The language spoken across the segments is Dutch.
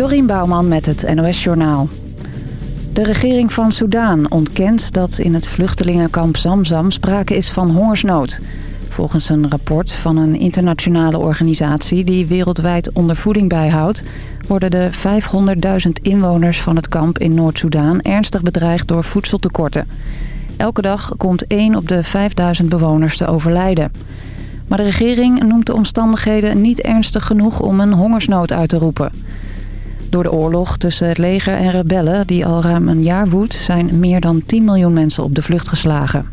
Dorien Bouwman met het NOS Journaal. De regering van Soudaan ontkent dat in het vluchtelingenkamp Zamzam sprake is van hongersnood. Volgens een rapport van een internationale organisatie die wereldwijd ondervoeding bijhoudt... worden de 500.000 inwoners van het kamp in Noord-Soedan ernstig bedreigd door voedseltekorten. Elke dag komt 1 op de 5000 bewoners te overlijden. Maar de regering noemt de omstandigheden niet ernstig genoeg om een hongersnood uit te roepen... Door de oorlog tussen het leger en rebellen, die al ruim een jaar woedt... zijn meer dan 10 miljoen mensen op de vlucht geslagen.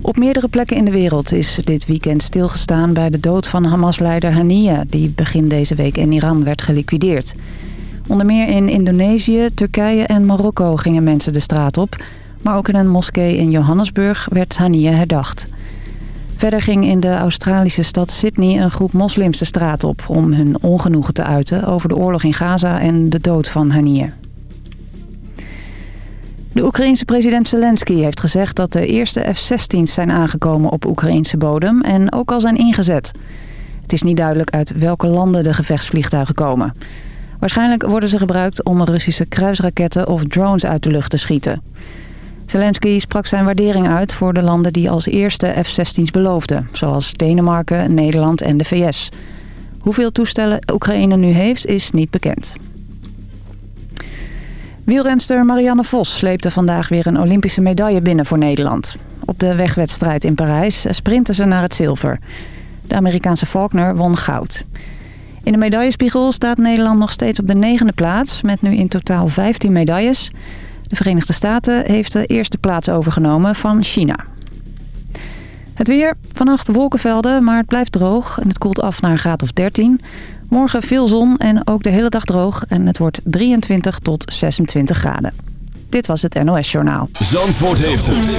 Op meerdere plekken in de wereld is dit weekend stilgestaan... bij de dood van Hamas-leider Haniyeh... die begin deze week in Iran werd geliquideerd. Onder meer in Indonesië, Turkije en Marokko gingen mensen de straat op... maar ook in een moskee in Johannesburg werd Haniyeh herdacht... Verder ging in de Australische stad Sydney een groep moslims de straat op... om hun ongenoegen te uiten over de oorlog in Gaza en de dood van Haniyeh. De Oekraïense president Zelensky heeft gezegd dat de eerste F-16's zijn aangekomen op Oekraïense bodem en ook al zijn ingezet. Het is niet duidelijk uit welke landen de gevechtsvliegtuigen komen. Waarschijnlijk worden ze gebruikt om Russische kruisraketten of drones uit de lucht te schieten. Zelensky sprak zijn waardering uit voor de landen die als eerste F-16's beloofden. Zoals Denemarken, Nederland en de VS. Hoeveel toestellen Oekraïne nu heeft is niet bekend. Wielrenster Marianne Vos sleepte vandaag weer een Olympische medaille binnen voor Nederland. Op de wegwedstrijd in Parijs sprintte ze naar het zilver. De Amerikaanse Faulkner won goud. In de medaillespiegel staat Nederland nog steeds op de negende plaats... met nu in totaal 15 medailles... De Verenigde Staten heeft de eerste plaats overgenomen van China. Het weer, vannacht wolkenvelden, maar het blijft droog en het koelt af naar een graad of 13. Morgen veel zon en ook de hele dag droog en het wordt 23 tot 26 graden. Dit was het NOS Journaal. Zandvoort heeft het.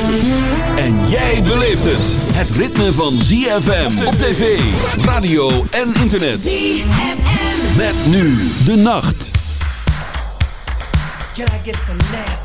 En jij beleeft het. Het ritme van ZFM op tv, radio en internet. ZFM. Met nu de nacht. Can I get some nasty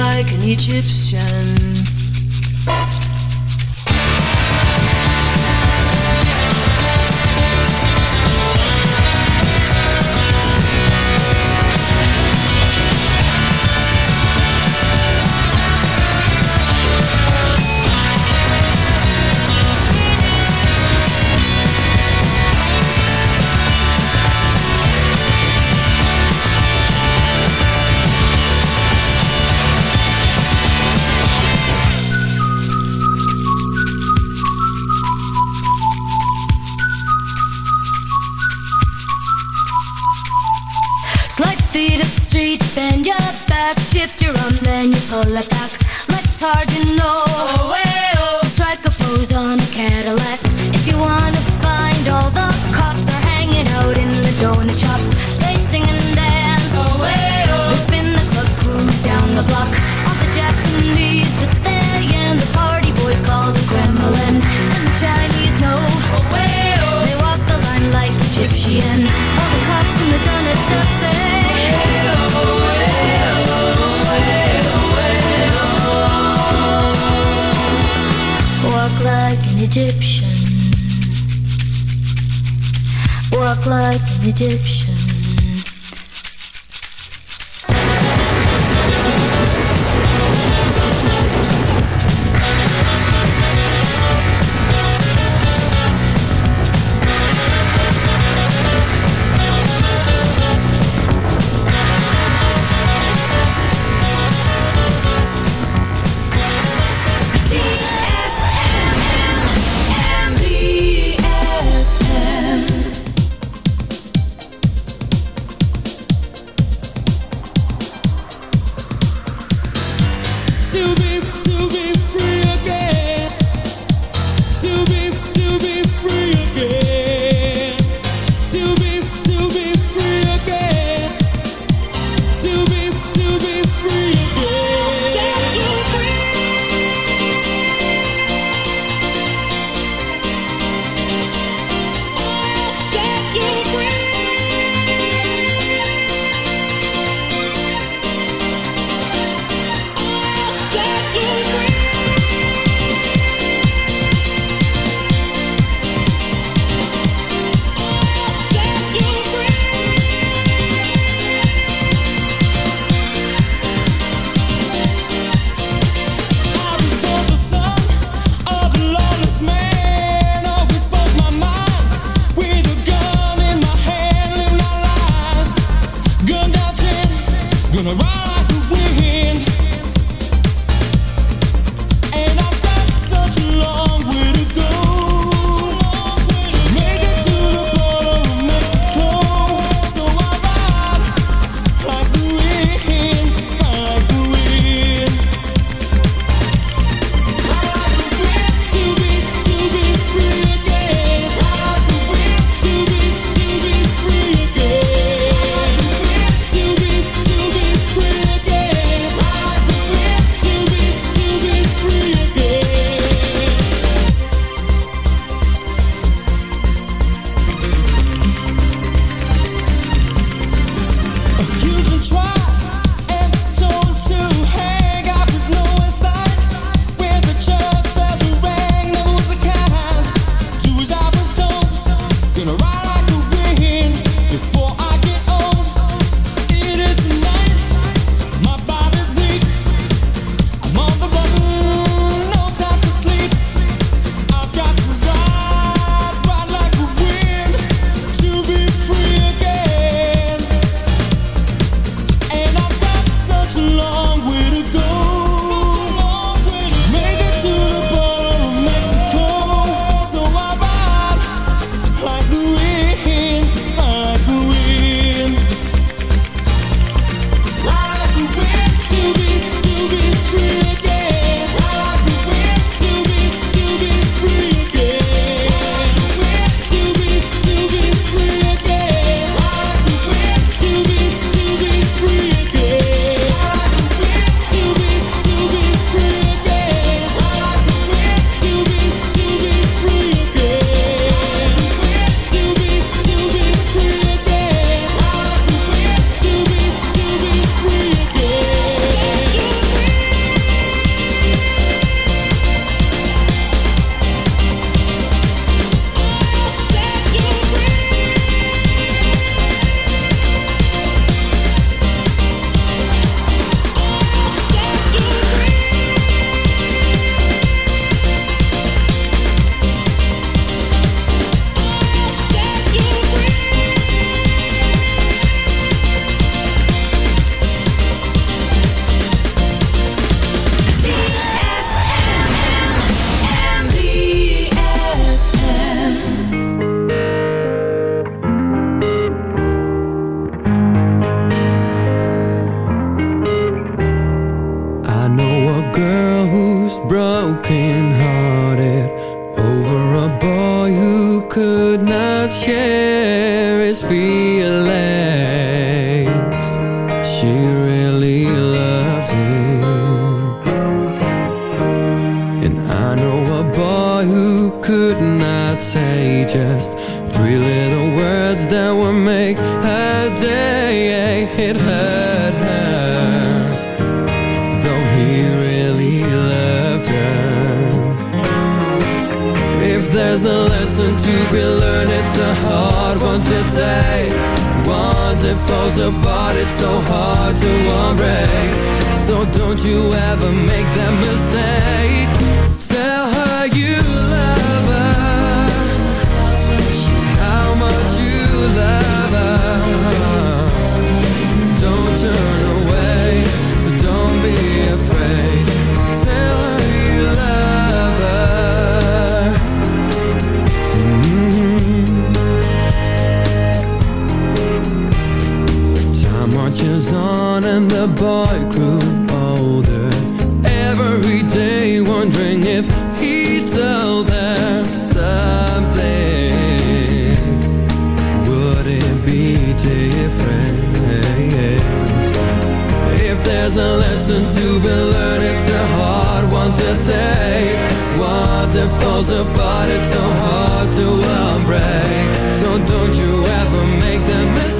Like an Egyptian. Lesson to be learned, it's a hard one to take. Once it falls apart, it's so hard to unbreak. So don't you ever make the mistake.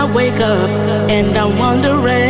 I wake up and I'm wondering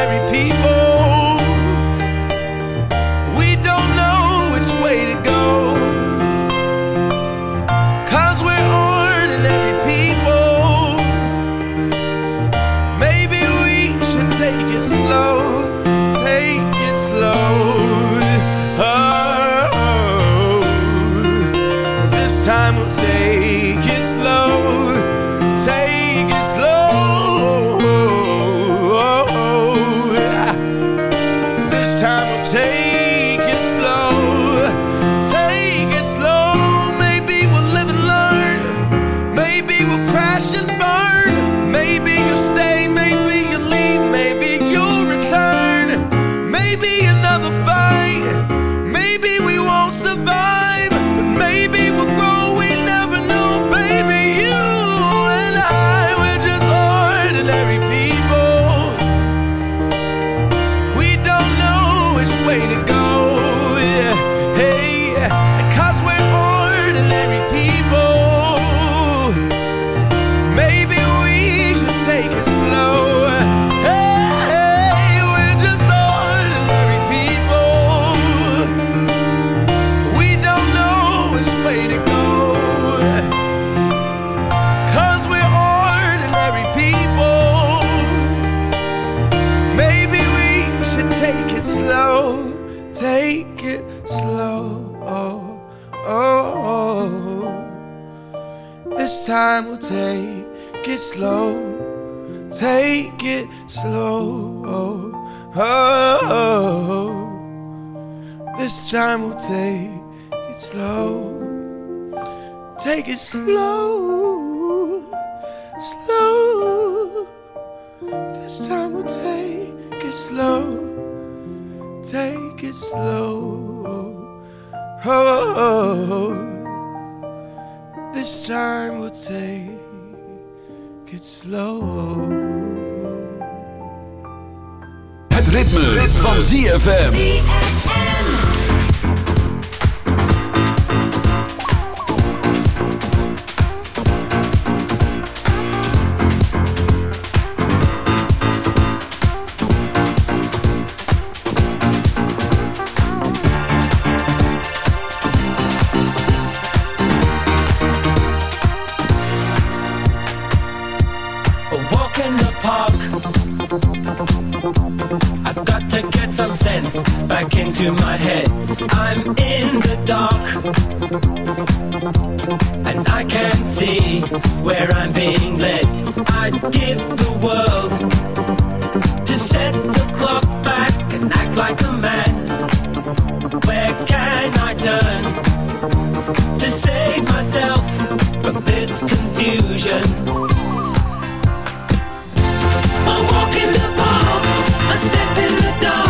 ordinary people. Slow, slow. This time we'll take it slow. Take it slow. Oh, this time we'll take it slow. Het ritme, ritme. van ZFM. I'm in the dark. And I can't see where I'm being led. I'd give the world to set the clock back and act like a man. Where can I turn to save myself from this confusion? A walk in the park, a step in the dark.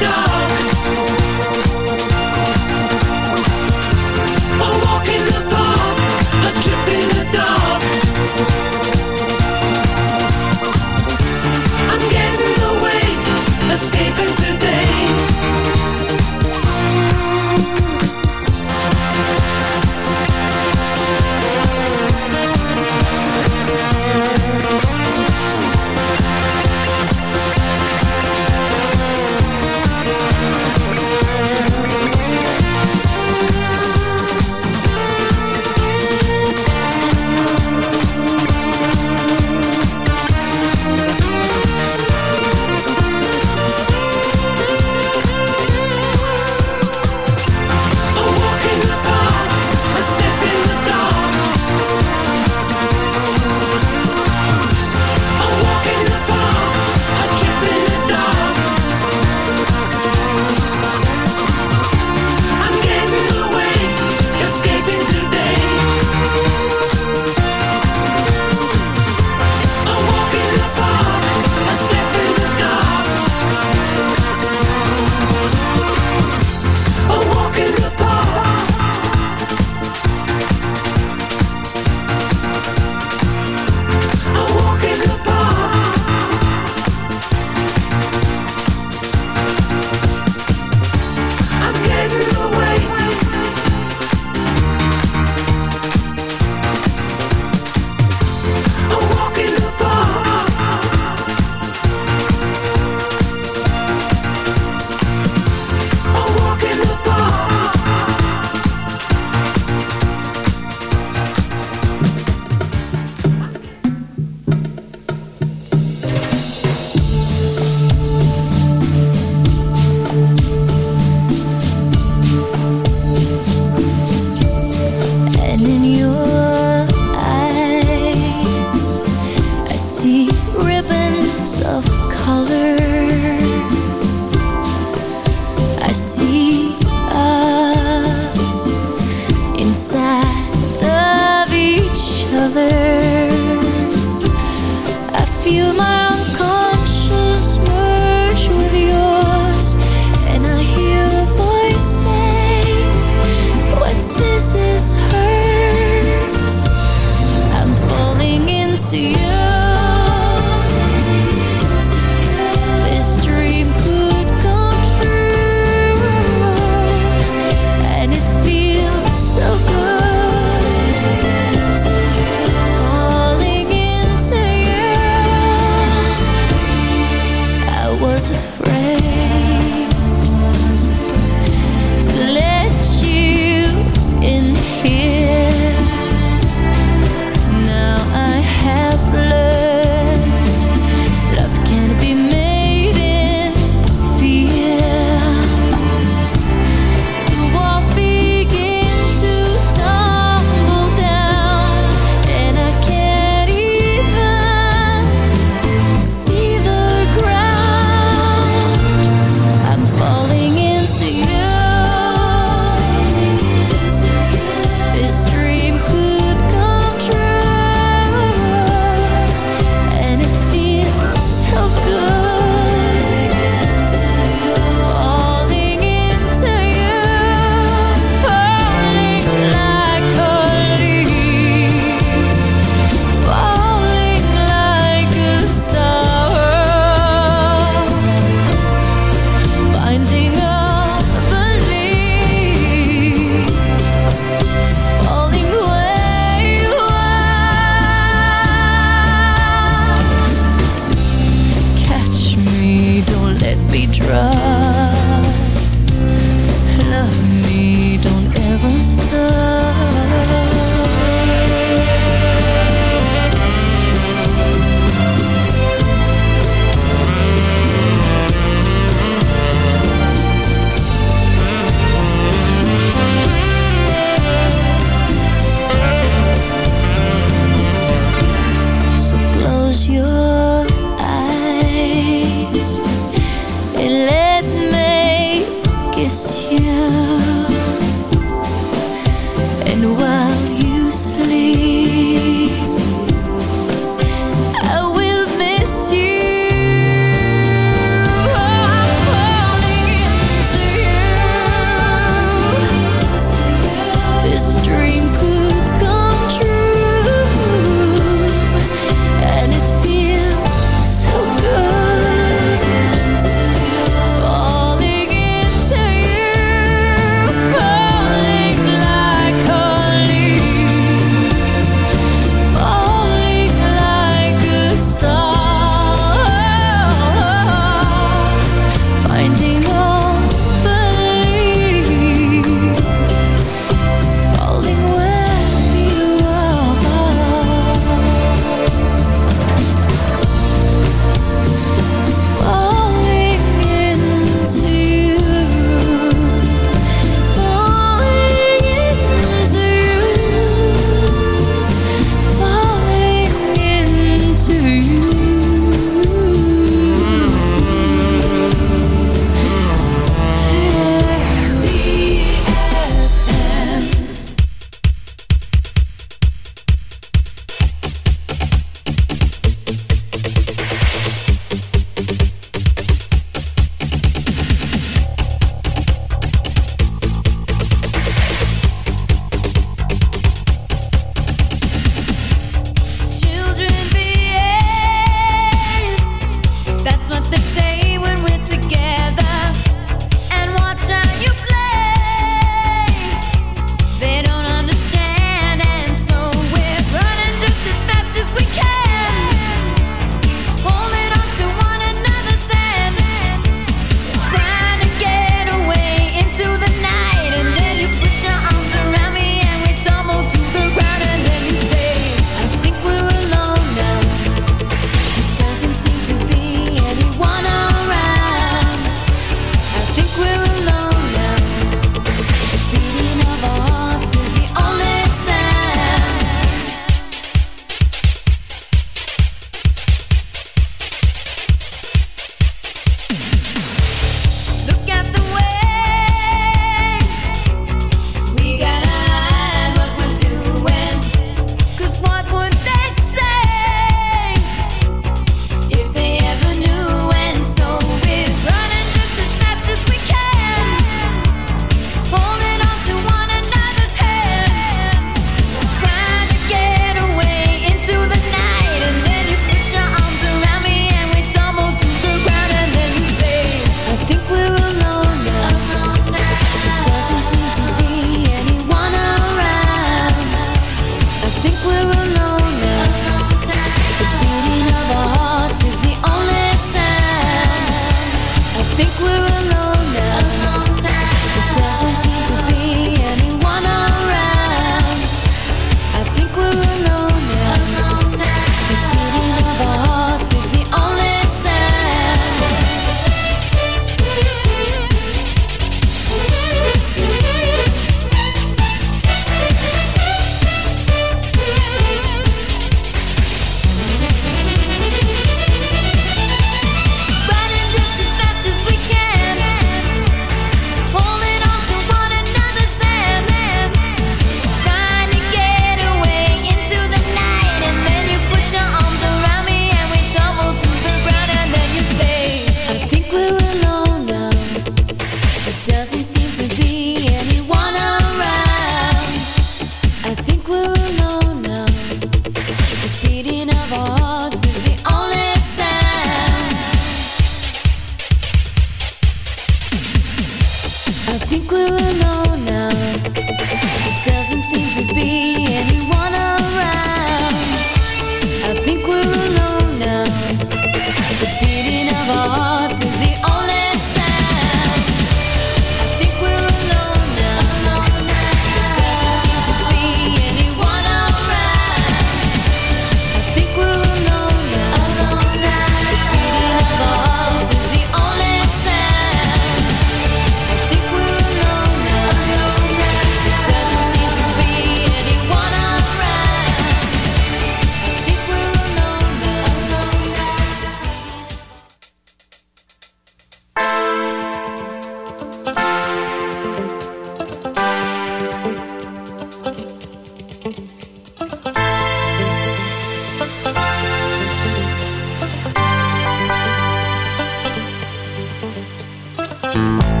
Bye.